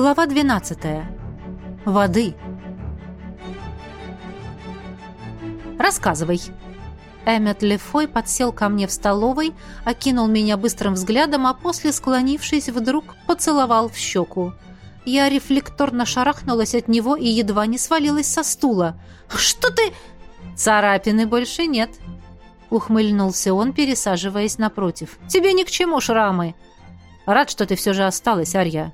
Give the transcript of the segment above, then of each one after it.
Глава 12. Воды. Рассказывай. Эммет Лефой подсел ко мне в столовой, окинул меня быстрым взглядом, а после, склонившись, вдруг поцеловал в щеку. Я рефлекторно шарахнулась от него и едва не свалилась со стула. «Что ты...» «Царапины больше нет», — ухмыльнулся он, пересаживаясь напротив. «Тебе ни к чему шрамы. Рад, что ты все же осталась, Арья».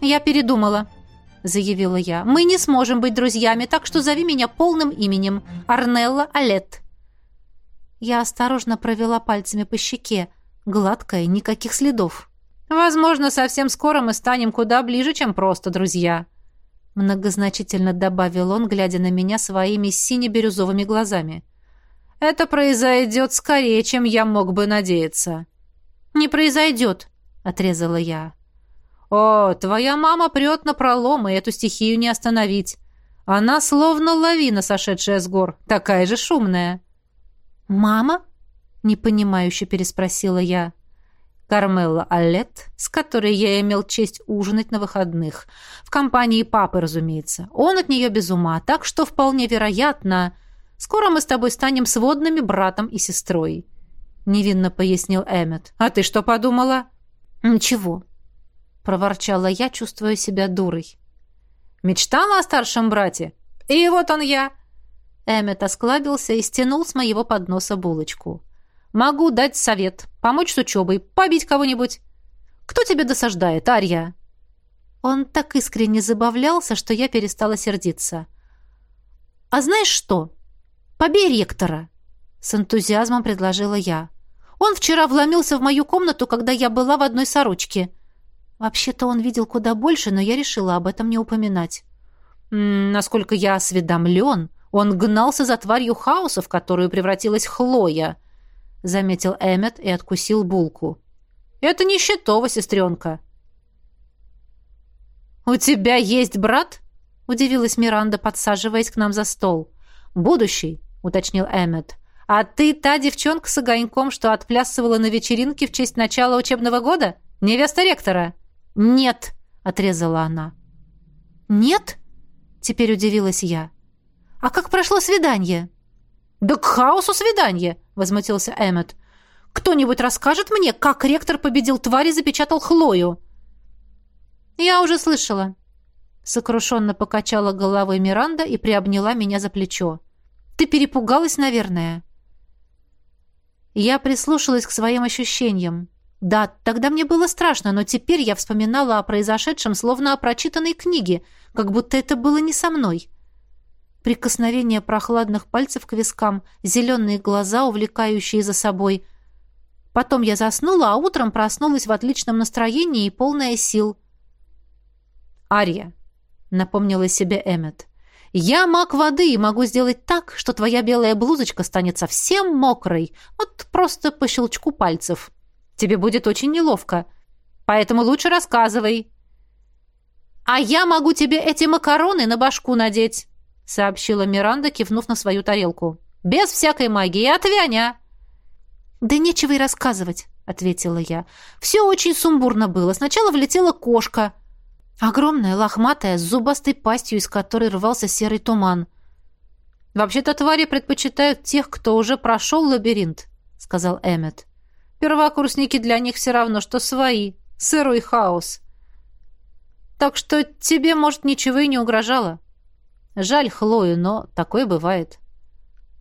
«Я передумала», — заявила я. «Мы не сможем быть друзьями, так что зови меня полным именем. Арнелла Алет». Я осторожно провела пальцами по щеке. Гладкая, никаких следов. «Возможно, совсем скоро мы станем куда ближе, чем просто друзья», — многозначительно добавил он, глядя на меня своими сине-бирюзовыми глазами. «Это произойдет скорее, чем я мог бы надеяться». «Не произойдет», — отрезала я. «О, твоя мама прет на пролом, и эту стихию не остановить. Она словно лавина, сошедшая с гор, такая же шумная». «Мама?» — непонимающе переспросила я. Кармелла Аллет, с которой я имел честь ужинать на выходных. В компании папы, разумеется. Он от нее без ума, так что вполне вероятно... Скоро мы с тобой станем сводными братом и сестрой», — невинно пояснил Эммет. «А ты что подумала?» «Ничего», — проворчала я, чувствуя себя дурой. «Мечтала о старшем брате? И вот он я!» Эммет осклабился и стянул с моего подноса булочку. «Могу дать совет, помочь с учебой, побить кого-нибудь. Кто тебе досаждает, Арья?» Он так искренне забавлялся, что я перестала сердиться. «А знаешь что? Побей ректора!» С энтузиазмом предложила я. «Он вчера вломился в мою комнату, когда я была в одной сорочке. Вообще-то он видел куда больше, но я решила об этом не упоминать. М -м, насколько я осведомлен, он гнался за тварью хаоса, в которую превратилась Хлоя», — заметил Эммет и откусил булку. «Это не Щитова, сестренка». «У тебя есть брат?» — удивилась Миранда, подсаживаясь к нам за стол. «Будущий», — уточнил Эммет. «А ты та девчонка с огоньком, что отплясывала на вечеринке в честь начала учебного года? Невеста ректора?» «Нет», — отрезала она. «Нет?» — теперь удивилась я. «А как прошло свидание?» «Да к хаосу свидание!» — возмутился Эммет. «Кто-нибудь расскажет мне, как ректор победил тварь и запечатал Хлою?» «Я уже слышала». Сокрушенно покачала головой Миранда и приобняла меня за плечо. «Ты перепугалась, наверное?» Я прислушалась к своим ощущениям. Да, тогда мне было страшно, но теперь я вспоминала о произошедшем, словно о прочитанной книге, как будто это было не со мной прикосновение прохладных пальцев к вискам, зеленые глаза, увлекающие за собой. Потом я заснула, а утром проснулась в отличном настроении и полная сил. «Ария», — напомнила себе Эммет, — «я маг воды и могу сделать так, что твоя белая блузочка станет совсем мокрой, вот просто по щелчку пальцев. Тебе будет очень неловко, поэтому лучше рассказывай». «А я могу тебе эти макароны на башку надеть» сообщила Миранда, кивнув на свою тарелку. «Без всякой магии, отвяня!» «Да нечего и рассказывать», — ответила я. «Все очень сумбурно было. Сначала влетела кошка. Огромная, лохматая, с зубастой пастью, из которой рвался серый туман. «Вообще-то твари предпочитают тех, кто уже прошел лабиринт», — сказал Эммет. «Первокурсники для них все равно, что свои. Сырой хаос. Так что тебе, может, ничего и не угрожало». Жаль Хлою, но такое бывает.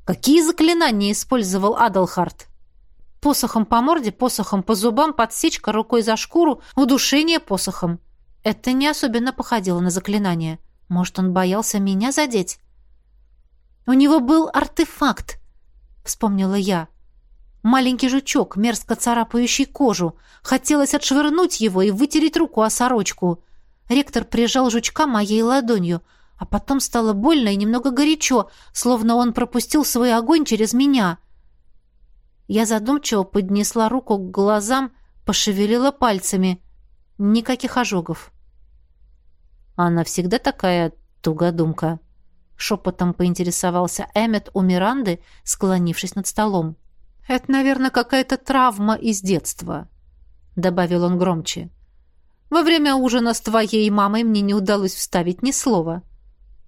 Какие заклинания использовал Адалхарт? Посохом по морде, посохом по зубам, подсечка рукой за шкуру, удушение посохом. Это не особенно походило на заклинание. Может, он боялся меня задеть? У него был артефакт, вспомнила я. Маленький жучок, мерзко царапающий кожу. Хотелось отшвырнуть его и вытереть руку о сорочку. Ректор прижал жучка моей ладонью — а потом стало больно и немного горячо, словно он пропустил свой огонь через меня. Я задумчиво поднесла руку к глазам, пошевелила пальцами. Никаких ожогов. Она всегда такая тугодумка. Шепотом поинтересовался Эммет у Миранды, склонившись над столом. «Это, наверное, какая-то травма из детства», — добавил он громче. Во время ужина с твоей мамой мне не удалось вставить ни слова.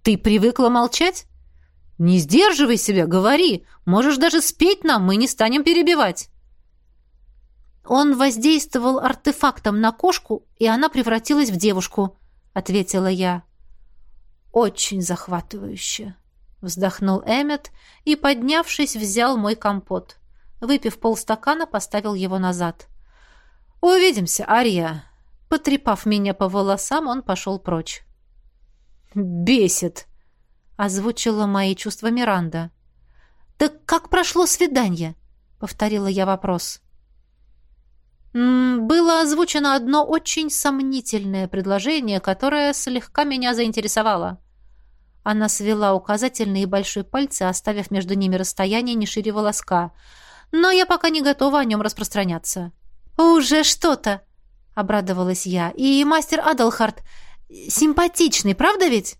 Ты привыкла молчать? Не сдерживай себя, говори. Можешь даже спеть нам, мы не станем перебивать. Он воздействовал артефактом на кошку, и она превратилась в девушку, ответила я. Очень захватывающе, вздохнул Эммет и, поднявшись, взял мой компот. Выпив полстакана, поставил его назад. Увидимся, Ария. Потрепав меня по волосам, он пошел прочь. «Бесит!» — озвучила мои чувства Миранда. «Так как прошло свидание?» — повторила я вопрос. «Было озвучено одно очень сомнительное предложение, которое слегка меня заинтересовало». Она свела указательные и большой пальцы, оставив между ними расстояние не шире волоска. «Но я пока не готова о нем распространяться». «Уже что-то!» — обрадовалась я. «И мастер Адалхарт симпатичный, правда ведь?»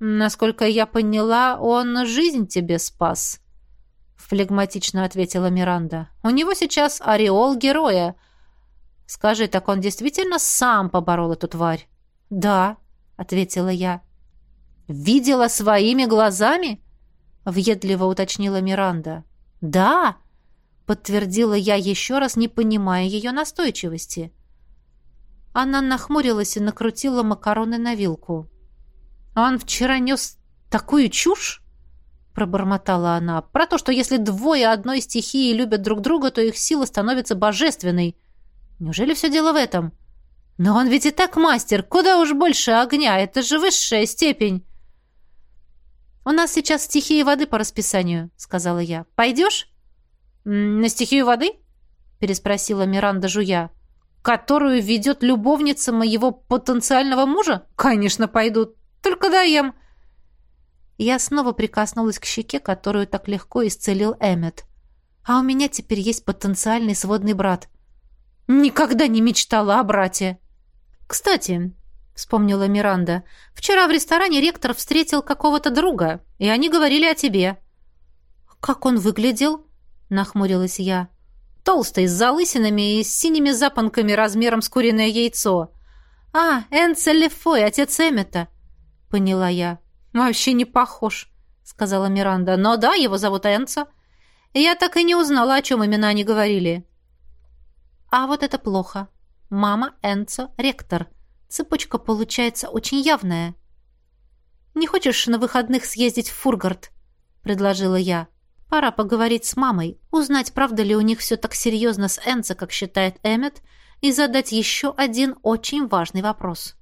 «Насколько я поняла, он жизнь тебе спас», — флегматично ответила Миранда. «У него сейчас ореол героя. Скажи, так он действительно сам поборол эту тварь?» «Да», — ответила я. «Видела своими глазами?» — въедливо уточнила Миранда. «Да», подтвердила я еще раз, не понимая ее настойчивости. Она нахмурилась и накрутила макароны на вилку. «Он вчера нес такую чушь?» пробормотала она. «Про то, что если двое одной стихии любят друг друга, то их сила становится божественной. Неужели все дело в этом? Но он ведь и так мастер. Куда уж больше огня. Это же высшая степень». «У нас сейчас стихии воды по расписанию», — сказала я. «Пойдешь?» «На стихию воды?» — переспросила Миранда жуя. «Которую ведет любовница моего потенциального мужа? Конечно, пойду. Только даем». Я снова прикоснулась к щеке, которую так легко исцелил Эммет. «А у меня теперь есть потенциальный сводный брат». «Никогда не мечтала о брате». «Кстати», — вспомнила Миранда, — «вчера в ресторане ректор встретил какого-то друга, и они говорили о тебе». «Как он выглядел?» нахмурилась я. Толстый, с залысинами и с синими запонками размером с куриное яйцо. «А, Энце Лефой, отец Эммета», — поняла я. «Вообще не похож», — сказала Миранда. «Но да, его зовут Энца. Я так и не узнала, о чем именно они говорили». «А вот это плохо. Мама Энцо — ректор. Цепочка получается очень явная». «Не хочешь на выходных съездить в Фургард?» — предложила я. Пора поговорить с мамой, узнать, правда ли у них все так серьезно с Энце, как считает Эммет, и задать еще один очень важный вопрос.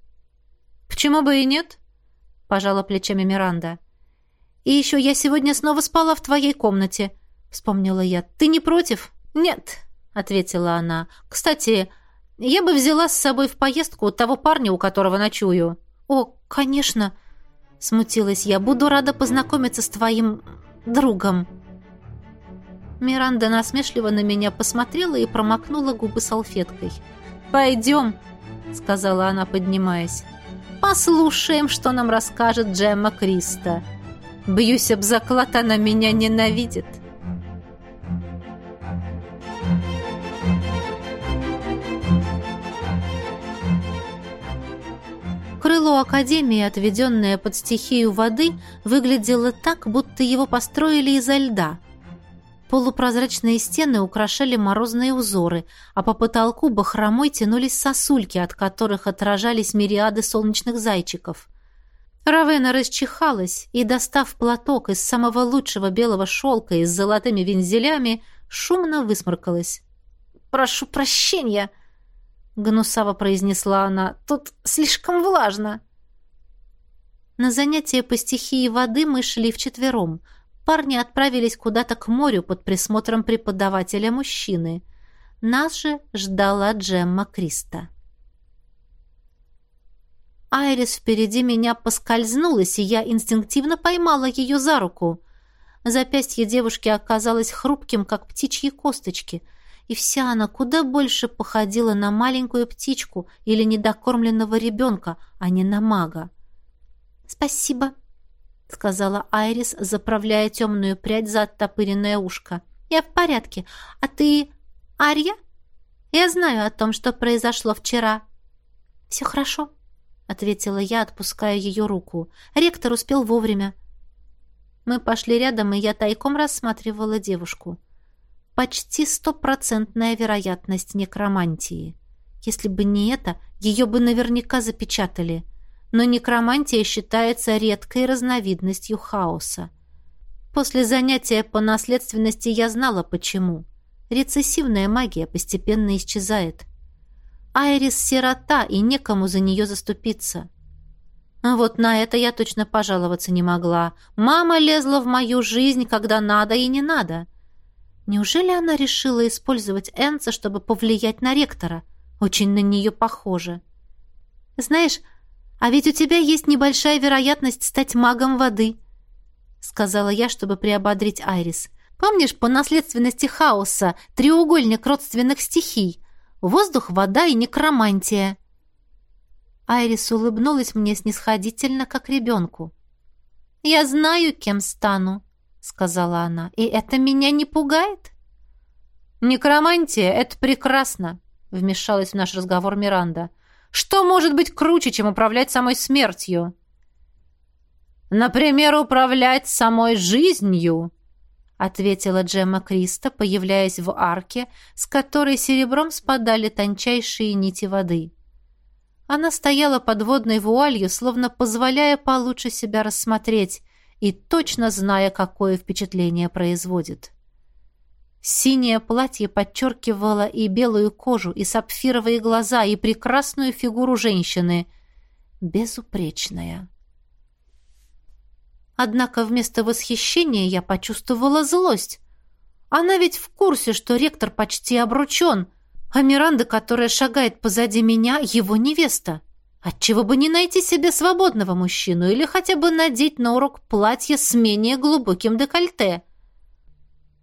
«Почему бы и нет?» — пожала плечами Миранда. «И еще я сегодня снова спала в твоей комнате», — вспомнила я. «Ты не против?» «Нет», — ответила она. «Кстати, я бы взяла с собой в поездку того парня, у которого ночую». «О, конечно», — смутилась я. «Буду рада познакомиться с твоим другом». Миранда насмешливо на меня посмотрела и промокнула губы салфеткой. «Пойдем», — сказала она, поднимаясь. «Послушаем, что нам расскажет Джемма Криста. Бьюсь об заклад, она меня ненавидит». Крыло Академии, отведенное под стихию воды, выглядело так, будто его построили изо льда — Полупрозрачные стены украшали морозные узоры, а по потолку бахромой тянулись сосульки, от которых отражались мириады солнечных зайчиков. Равена расчихалась и, достав платок из самого лучшего белого шелка и с золотыми вензелями, шумно высморкалась. «Прошу прощения!» — гнусаво произнесла она. «Тут слишком влажно!» На занятия по стихии воды мы шли вчетвером — Парни отправились куда-то к морю под присмотром преподавателя-мужчины. Нас же ждала Джемма Криста. Айрис впереди меня поскользнулась, и я инстинктивно поймала ее за руку. Запястье девушки оказалось хрупким, как птичьи косточки, и вся она куда больше походила на маленькую птичку или недокормленного ребенка, а не на мага. «Спасибо», — сказала Айрис, заправляя темную прядь за оттопыренное ушко. «Я в порядке. А ты Арья? Я знаю о том, что произошло вчера». «Все хорошо», — ответила я, отпуская ее руку. «Ректор успел вовремя». Мы пошли рядом, и я тайком рассматривала девушку. Почти стопроцентная вероятность некромантии. Если бы не это, ее бы наверняка запечатали. Но некромантия считается редкой разновидностью хаоса. После занятия по наследственности я знала, почему. Рецессивная магия постепенно исчезает. Айрис — сирота, и некому за нее заступиться. А вот на это я точно пожаловаться не могла. Мама лезла в мою жизнь, когда надо и не надо. Неужели она решила использовать Энца, чтобы повлиять на ректора? Очень на нее похоже. Знаешь, а ведь у тебя есть небольшая вероятность стать магом воды — сказала я, чтобы приободрить Айрис. Помнишь по наследственности хаоса треугольник родственных стихий? Воздух, вода и некромантия. Айрис улыбнулась мне снисходительно, как ребенку. «Я знаю, кем стану», — сказала она, — «и это меня не пугает». «Некромантия — это прекрасно», — вмешалась в наш разговор Миранда. «Что может быть круче, чем управлять самой смертью?» «Например, управлять самой жизнью», — ответила Джемма Криста, появляясь в арке, с которой серебром спадали тончайшие нити воды. Она стояла под водной вуалью, словно позволяя получше себя рассмотреть и точно зная, какое впечатление производит. Синее платье подчеркивало и белую кожу, и сапфировые глаза, и прекрасную фигуру женщины. Безупречная. Однако вместо восхищения я почувствовала злость. Она ведь в курсе, что ректор почти обручен, а Миранда, которая шагает позади меня, его невеста. Отчего бы не найти себе свободного мужчину или хотя бы надеть на урок платье с менее глубоким декольте?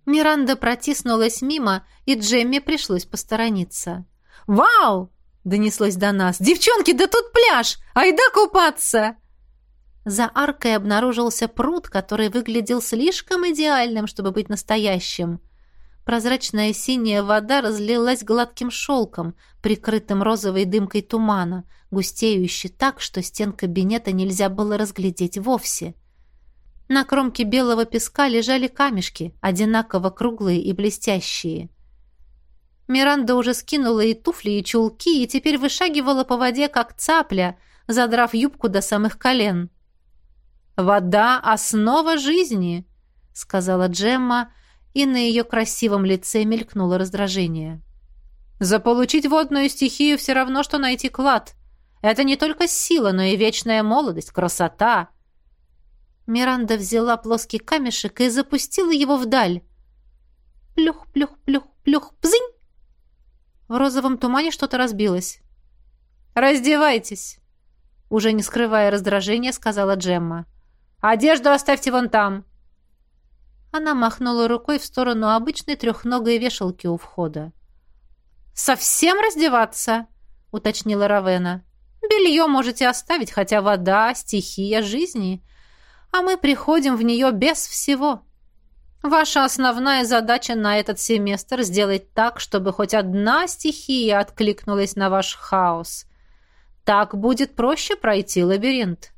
Миранда протиснулась мимо, и Джемме пришлось посторониться. «Вау!» — донеслось до нас. «Девчонки, да тут пляж! Айда купаться!» За аркой обнаружился пруд, который выглядел слишком идеальным, чтобы быть настоящим. Прозрачная синяя вода разлилась гладким шелком, прикрытым розовой дымкой тумана, густеющей так, что стен кабинета нельзя было разглядеть вовсе. На кромке белого песка лежали камешки, одинаково круглые и блестящие. Миранда уже скинула и туфли, и чулки, и теперь вышагивала по воде, как цапля, задрав юбку до самых колен. «Вода — основа жизни», — сказала Джемма, и на ее красивом лице мелькнуло раздражение. «Заполучить водную стихию все равно, что найти клад. Это не только сила, но и вечная молодость, красота». Миранда взяла плоский камешек и запустила его вдаль. Плюх, плюх, плюх, плюх, бзынь! В розовом тумане что-то разбилось. «Раздевайтесь!» Уже не скрывая раздражения, сказала Джемма. Одежду оставьте вон там!» Она махнула рукой в сторону обычной трехногой вешалки у входа. «Совсем раздеваться?» — уточнила Равена. «Белье можете оставить, хотя вода — стихия жизни, а мы приходим в нее без всего. Ваша основная задача на этот семестр — сделать так, чтобы хоть одна стихия откликнулась на ваш хаос. Так будет проще пройти лабиринт».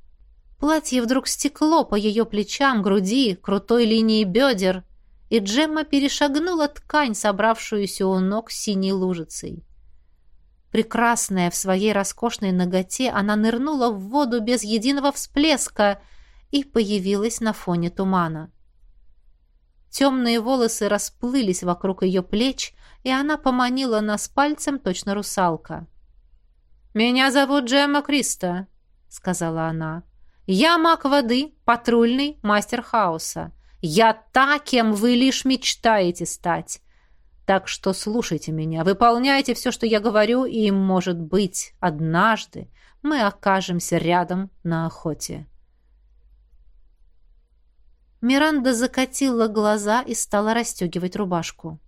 Платье вдруг стекло по ее плечам, груди, крутой линии бедер, и Джемма перешагнула ткань, собравшуюся у ног синей лужицей. Прекрасная в своей роскошной ноготе, она нырнула в воду без единого всплеска и появилась на фоне тумана. Темные волосы расплылись вокруг ее плеч, и она поманила нас пальцем точно русалка. «Меня зовут Джемма Криста», — сказала она. Я маг воды, патрульный, мастер хаоса. Я та, кем вы лишь мечтаете стать. Так что слушайте меня, выполняйте все, что я говорю, и, может быть, однажды мы окажемся рядом на охоте. Миранда закатила глаза и стала расстегивать рубашку.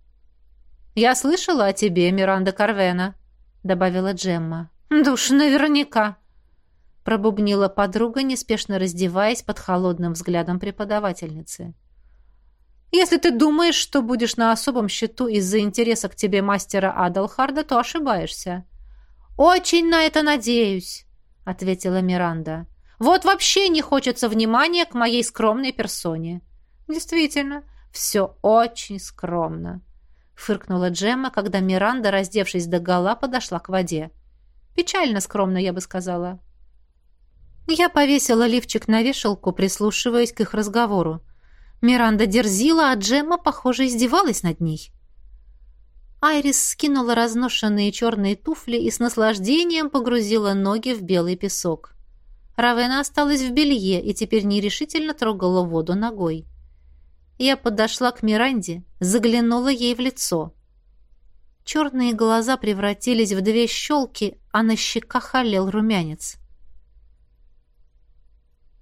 «Я слышала о тебе, Миранда Карвена», — добавила Джемма. «Душ, наверняка», пробубнила подруга, неспешно раздеваясь под холодным взглядом преподавательницы. «Если ты думаешь, что будешь на особом счету из-за интереса к тебе мастера Адалхарда, то ошибаешься. «Очень на это надеюсь», — ответила Миранда. «Вот вообще не хочется внимания к моей скромной персоне». «Действительно, все очень скромно», — фыркнула Джемма, когда Миранда, раздевшись до гола, подошла к воде. «Печально скромно, я бы сказала». Я повесила лифчик на вешалку, прислушиваясь к их разговору. Миранда дерзила, а Джемма, похоже, издевалась над ней. Айрис скинула разношенные черные туфли и с наслаждением погрузила ноги в белый песок. Равена осталась в белье и теперь нерешительно трогала воду ногой. Я подошла к Миранде, заглянула ей в лицо. Черные глаза превратились в две щелки, а на щеках олел румянец.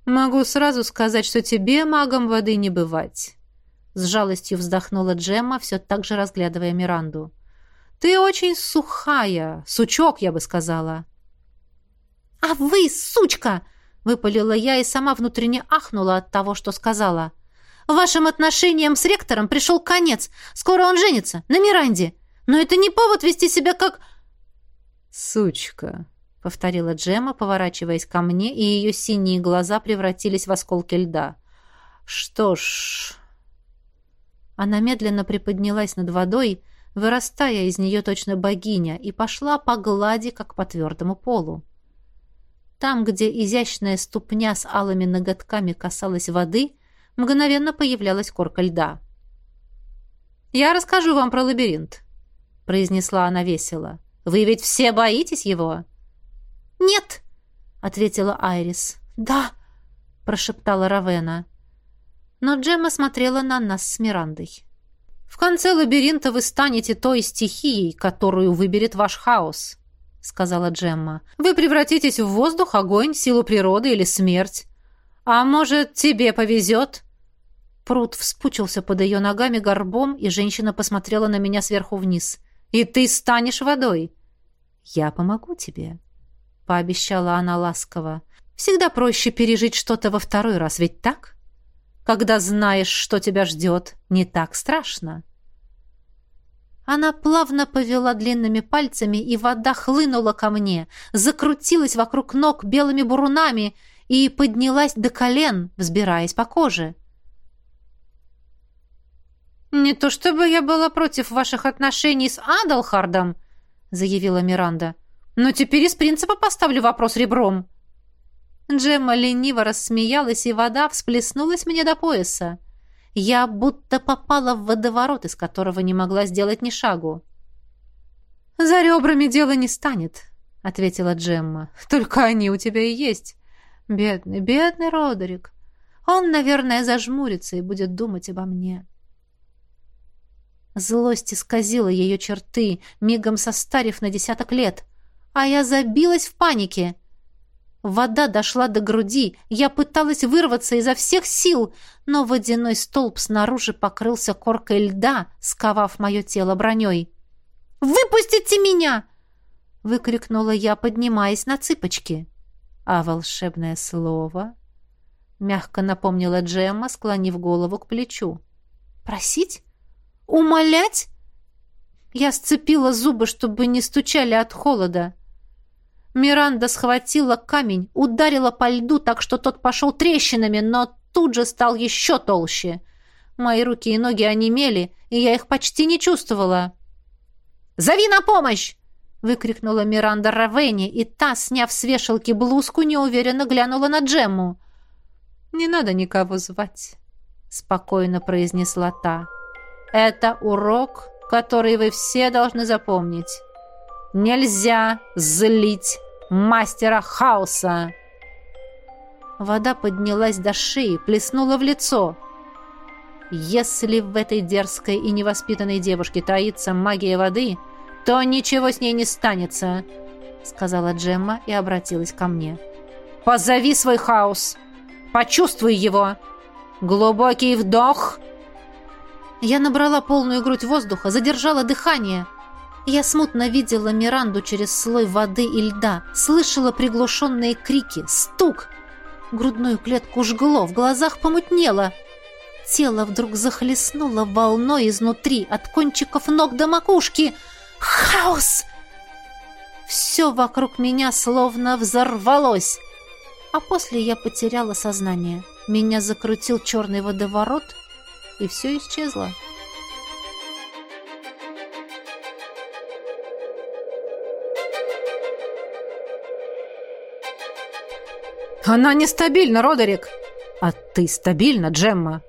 «Могу сразу сказать, что тебе, магом воды, не бывать», — с жалостью вздохнула Джемма, все так же разглядывая Миранду. «Ты очень сухая, сучок, я бы сказала». «А вы, сучка!» — выпалила я и сама внутренне ахнула от того, что сказала. «Вашим отношениям с ректором пришел конец. Скоро он женится, на Миранде. Но это не повод вести себя как...» «Сучка», — повторила Джема, поворачиваясь ко мне, и ее синие глаза превратились в осколки льда. «Что ж...» Она медленно приподнялась над водой, вырастая из нее точно богиня, и пошла по глади, как по твердому полу. Там, где изящная ступня с алыми ноготками касалась воды, мгновенно появлялась корка льда. «Я расскажу вам про лабиринт», — произнесла она весело. «Вы ведь все боитесь его?» «Нет!» — ответила Айрис. «Да!» — прошептала Равена. Но Джемма смотрела на нас с Мирандой. «В конце лабиринта вы станете той стихией, которую выберет ваш хаос», — сказала Джемма. «Вы превратитесь в воздух, огонь, силу природы или смерть. А может, тебе повезет?» Пруд вспучился под ее ногами горбом, и женщина посмотрела на меня сверху вниз. «И ты станешь водой!» «Я помогу тебе», — пообещала она ласково. «Всегда проще пережить что-то во второй раз, ведь так? Когда знаешь, что тебя ждет, не так страшно». Она плавно повела длинными пальцами, и вода хлынула ко мне, закрутилась вокруг ног белыми бурунами и поднялась до колен, взбираясь по коже. «Не то чтобы я была против ваших отношений с Адалхардом», — заявила Миранда. Но теперь из принципа поставлю вопрос ребром». Джемма лениво рассмеялась, и вода всплеснулась мне до пояса. Я будто попала в водоворот, из которого не могла сделать ни шагу. «За ребрами дело не станет», — ответила Джемма. «Только они у тебя и есть. Бедный, бедный Родерик. Он, наверное, зажмурится и будет думать обо мне». Злость исказила ее черты, мигом состарив на десяток лет а я забилась в панике. Вода дошла до груди, я пыталась вырваться изо всех сил, но водяной столб снаружи покрылся коркой льда, сковав мое тело броней. «Выпустите меня!» — выкрикнула я, поднимаясь на цыпочки. «А волшебное слово?» — мягко напомнила Джемма, склонив голову к плечу. «Просить? Умолять?» Я сцепила зубы, чтобы не стучали от холода. Миранда схватила камень, ударила по льду так, что тот пошел трещинами, но тут же стал еще толще. Мои руки и ноги онемели, и я их почти не чувствовала. «Зови на помощь!» — выкрикнула Миранда Равенни, и та, сняв с вешалки блузку, неуверенно глянула на Джемму. «Не надо никого звать», — спокойно произнесла та. «Это урок, который вы все должны запомнить». Нельзя злить мастера хаоса!» Вода поднялась до шеи, плеснула в лицо. «Если в этой дерзкой и невоспитанной девушке таится магия воды, то ничего с ней не станется», — сказала Джемма и обратилась ко мне. «Позови свой хаос! Почувствуй его! Глубокий вдох!» Я набрала полную грудь воздуха, задержала дыхание — я смутно видела Миранду через слой воды и льда, слышала приглушенные крики, стук. Грудную клетку жгло, в глазах помутнело. Тело вдруг захлестнуло волной изнутри, от кончиков ног до макушки. Хаос! Все вокруг меня словно взорвалось. А после я потеряла сознание. Меня закрутил черный водоворот, и все исчезло. «Она нестабильна, Родерик!» «А ты стабильна, Джемма?»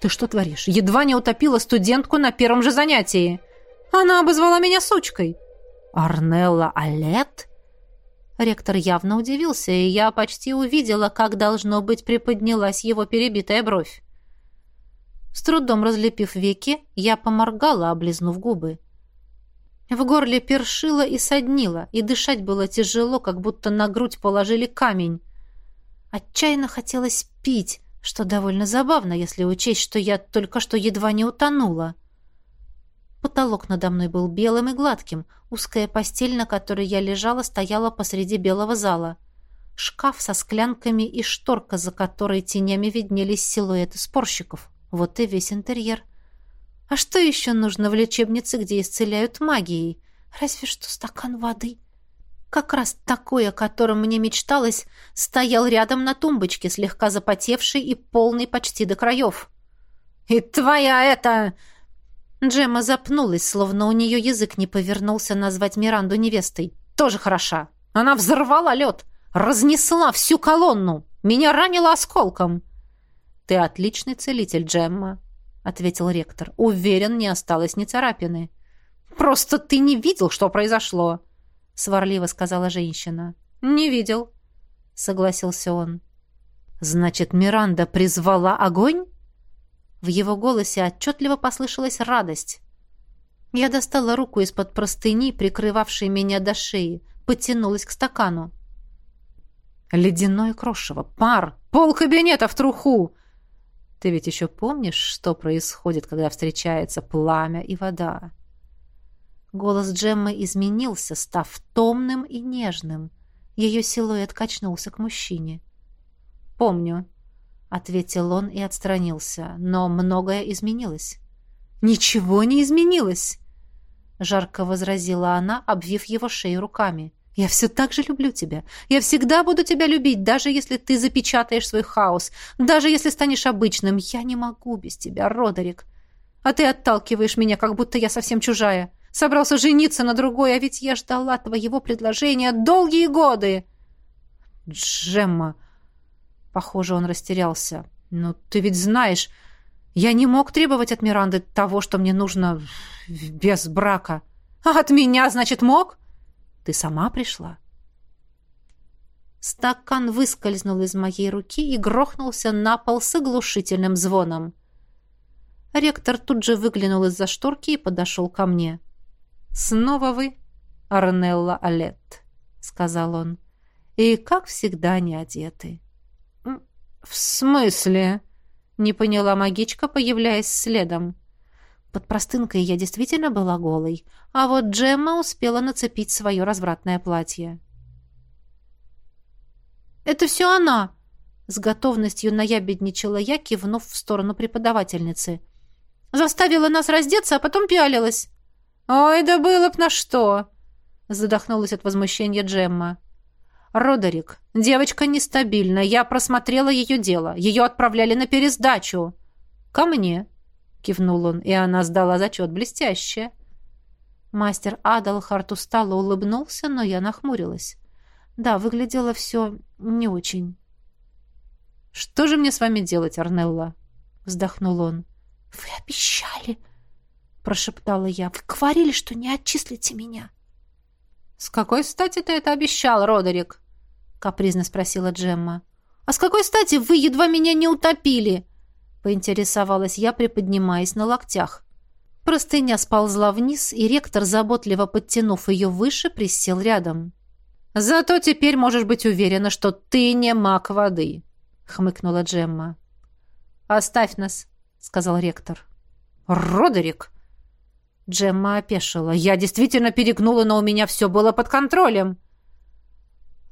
«Ты что творишь? Едва не утопила студентку на первом же занятии!» «Она обозвала меня сучкой!» «Арнелла Алет?» Ректор явно удивился, и я почти увидела, как, должно быть, приподнялась его перебитая бровь. С трудом разлепив веки, я поморгала, облизнув губы. В горле першило и соднило, и дышать было тяжело, как будто на грудь положили камень. Отчаянно хотелось пить, что довольно забавно, если учесть, что я только что едва не утонула. Потолок надо мной был белым и гладким. Узкая постель, на которой я лежала, стояла посреди белого зала. Шкаф со склянками и шторка, за которой тенями виднелись силуэты спорщиков. Вот и весь интерьер. А что еще нужно в лечебнице, где исцеляют магией? Разве что стакан воды. — как раз такой, о котором мне мечталось, стоял рядом на тумбочке, слегка запотевший и полный почти до краев. «И твоя это...» Джемма запнулась, словно у нее язык не повернулся назвать Миранду невестой. «Тоже хороша. Она взорвала лед, разнесла всю колонну, меня ранила осколком». «Ты отличный целитель, Джемма», — ответил ректор. «Уверен, не осталось ни царапины». «Просто ты не видел, что произошло», сварливо сказала женщина. Не видел, согласился он. Значит, Миранда призвала огонь? В его голосе отчетливо послышалась радость. Я достала руку из-под простыни, прикрывавшей меня до шеи, потянулась к стакану. Ледяное крошево, пар, пол кабинета в труху. Ты ведь еще помнишь, что происходит, когда встречается пламя и вода? Голос Джеммы изменился, став томным и нежным. Ее силуэт качнулся к мужчине. «Помню», — ответил он и отстранился, но многое изменилось. «Ничего не изменилось!» — жарко возразила она, обвив его шею руками. «Я все так же люблю тебя. Я всегда буду тебя любить, даже если ты запечатаешь свой хаос, даже если станешь обычным. Я не могу без тебя, Родерик. А ты отталкиваешь меня, как будто я совсем чужая. Собрался жениться на другой, а ведь я ждала твоего предложения долгие годы. Джемма. Похоже, он растерялся. Ну, ты ведь знаешь, я не мог требовать от Миранды того, что мне нужно без брака. А от меня, значит, мог? Ты сама пришла. Стакан выскользнул из моей руки и грохнулся на пол с оглушительным звоном. Ректор тут же выглянул из-за шторки и подошел ко мне. «Снова вы, Арнелла Алет», — сказал он. «И, как всегда, не одеты». «В смысле?» — не поняла магичка, появляясь следом. Под простынкой я действительно была голой, а вот Джемма успела нацепить свое развратное платье. «Это все она!» — с готовностью наябедничала я, кивнув в сторону преподавательницы. «Заставила нас раздеться, а потом пялилась». «Ой, да было б на что!» — задохнулась от возмущения Джемма. «Родерик, девочка нестабильна. Я просмотрела ее дело. Ее отправляли на пересдачу». «Ко мне», — кивнул он, и она сдала зачет блестяще. Мастер Адалхарт устало улыбнулся, но я нахмурилась. Да, выглядело все не очень. «Что же мне с вами делать, Арнелла?» — вздохнул он. «Вы обещали!» — прошептала я. «Вы говорили, что не отчислите меня». «С какой стати ты это обещал, Родерик?» — капризно спросила Джемма. «А с какой стати вы едва меня не утопили?» — поинтересовалась я, приподнимаясь на локтях. Простыня сползла вниз, и ректор, заботливо подтянув ее выше, присел рядом. «Зато теперь можешь быть уверена, что ты не маг воды», — хмыкнула Джемма. «Оставь нас», — сказал ректор. «Родерик!» Джемма опешила. «Я действительно перегнула, но у меня все было под контролем».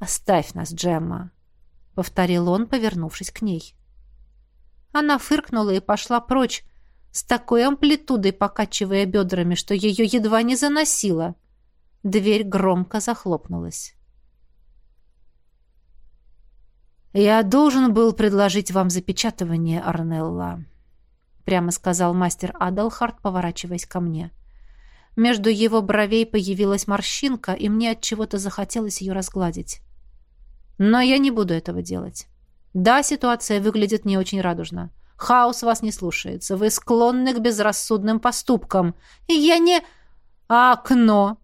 «Оставь нас, Джемма», — повторил он, повернувшись к ней. Она фыркнула и пошла прочь, с такой амплитудой покачивая бедрами, что ее едва не заносило. Дверь громко захлопнулась. «Я должен был предложить вам запечатывание, Арнелла», — прямо сказал мастер Адалхарт, поворачиваясь ко мне. Между его бровей появилась морщинка, и мне от чего-то захотелось ее разгладить. Но я не буду этого делать. Да, ситуация выглядит не очень радужно. Хаос вас не слушается. Вы склонны к безрассудным поступкам. И я не... А окно?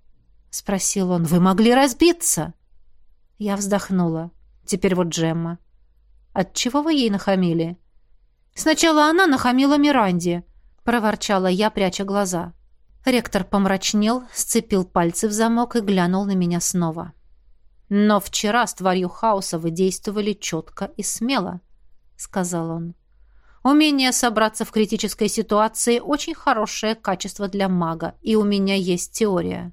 Спросил он. Вы могли разбиться? Я вздохнула. Теперь вот Джемма. Отчего вы ей нахамили? Сначала она нахамила Миранде, проворчала я, пряча глаза. Ректор помрачнел, сцепил пальцы в замок и глянул на меня снова. «Но вчера с тварью хаоса вы действовали четко и смело», — сказал он. «Умение собраться в критической ситуации — очень хорошее качество для мага, и у меня есть теория».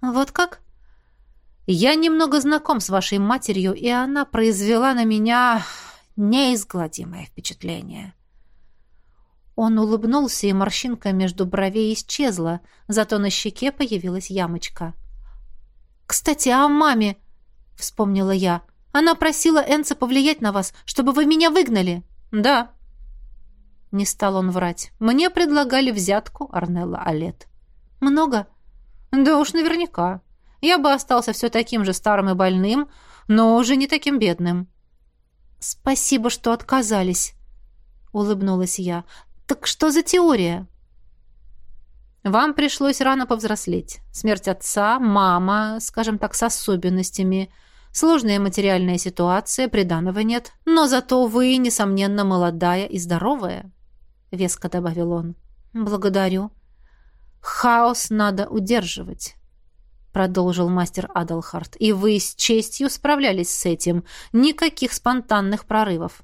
«Вот как?» «Я немного знаком с вашей матерью, и она произвела на меня неизгладимое впечатление». Он улыбнулся, и морщинка между бровей исчезла, зато на щеке появилась ямочка. «Кстати, о маме!» — вспомнила я. «Она просила Энца повлиять на вас, чтобы вы меня выгнали». «Да». Не стал он врать. «Мне предлагали взятку, Арнелла Алет». «Много?» «Да уж наверняка. Я бы остался все таким же старым и больным, но уже не таким бедным». «Спасибо, что отказались», — улыбнулась я. Так что за теория? Вам пришлось рано повзрослеть. Смерть отца, мама, скажем так, с особенностями, сложная материальная ситуация, приданого нет, но зато вы, несомненно, молодая и здоровая, — веско добавил он. Благодарю. Хаос надо удерживать. — продолжил мастер Адалхарт. «И вы с честью справлялись с этим. Никаких спонтанных прорывов.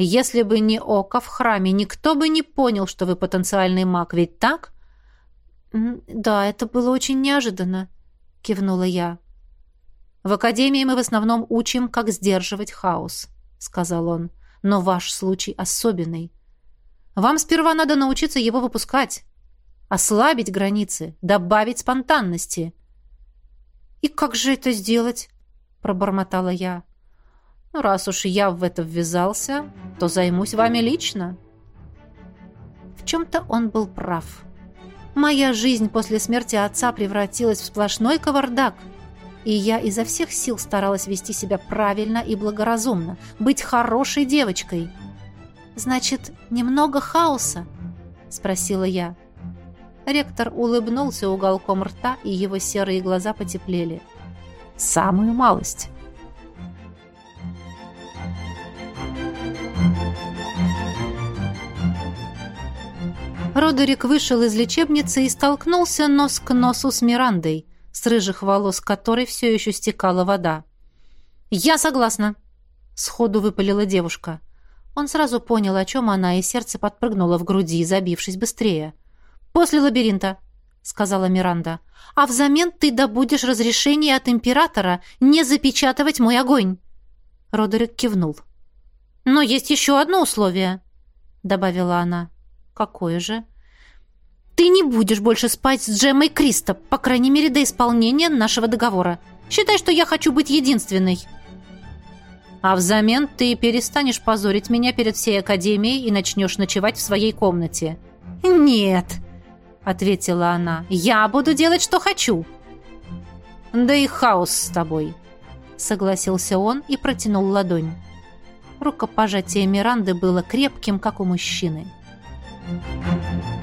Если бы не око в храме, никто бы не понял, что вы потенциальный маг, ведь так? Да, это было очень неожиданно, кивнула я. В академии мы в основном учим, как сдерживать хаос, сказал он. Но ваш случай особенный. Вам сперва надо научиться его выпускать, ослабить границы, добавить спонтанности. И как же это сделать? пробормотала я. Ну, раз уж я в это ввязался, то займусь вами лично. В чем-то он был прав. Моя жизнь после смерти отца превратилась в сплошной кавардак, и я изо всех сил старалась вести себя правильно и благоразумно, быть хорошей девочкой. «Значит, немного хаоса?» — спросила я. Ректор улыбнулся уголком рта, и его серые глаза потеплели. «Самую малость». Родерик вышел из лечебницы и столкнулся нос к носу с Мирандой, с рыжих волос которой все еще стекала вода. «Я согласна», — сходу выпалила девушка. Он сразу понял, о чем она, и сердце подпрыгнуло в груди, забившись быстрее. «После лабиринта», — сказала Миранда. «А взамен ты добудешь разрешение от императора не запечатывать мой огонь». Родерик кивнул. «Но есть еще одно условие», — добавила она. «Какое же?» «Ты не будешь больше спать с Джеммой Кристо, по крайней мере, до исполнения нашего договора. Считай, что я хочу быть единственной». «А взамен ты перестанешь позорить меня перед всей Академией и начнешь ночевать в своей комнате». «Нет», — ответила она, — «я буду делать, что хочу». «Да и хаос с тобой», — согласился он и протянул ладонь. Рукопожатие Миранды было крепким, как у мужчины. Thank you.